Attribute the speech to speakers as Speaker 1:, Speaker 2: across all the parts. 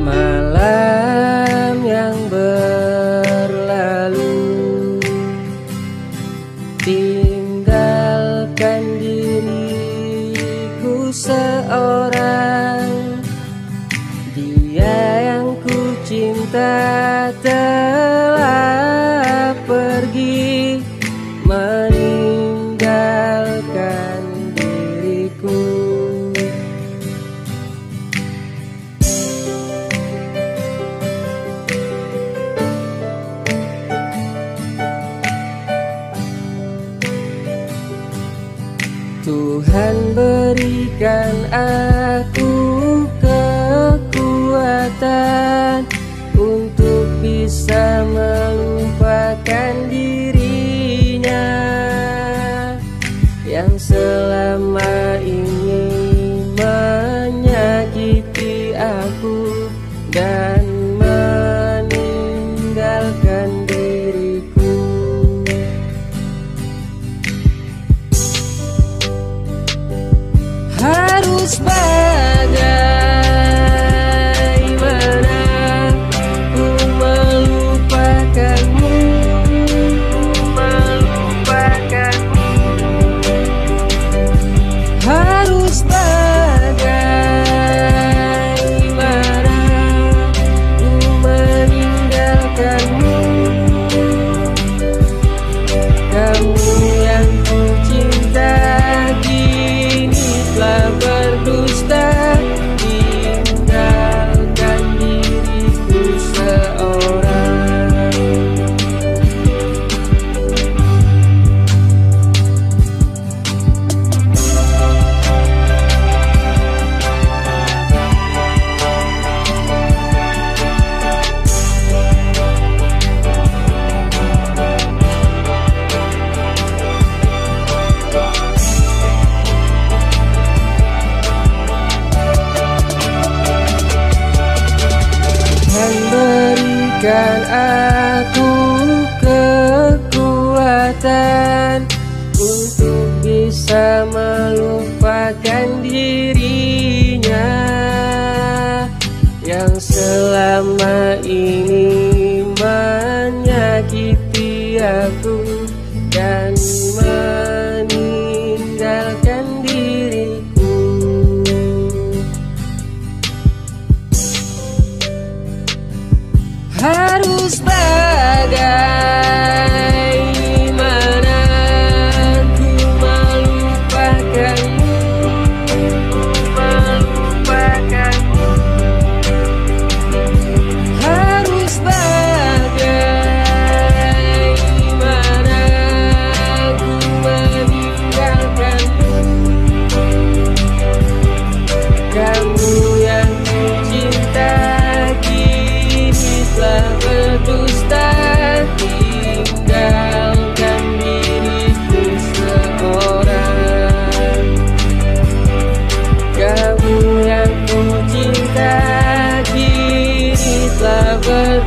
Speaker 1: malam yang berlalu. Tinggalkan diriku seorang. Dia yang ku cinta telah pergi. Berikan aku kekuatan Untuk bisa melupakan dirinya Yang selama ini menyakiti aku Dan this. Berdusta Tinggalkan Berikan aku kekuatan Untuk bisa melupakan dirinya Yang selama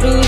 Speaker 1: Guru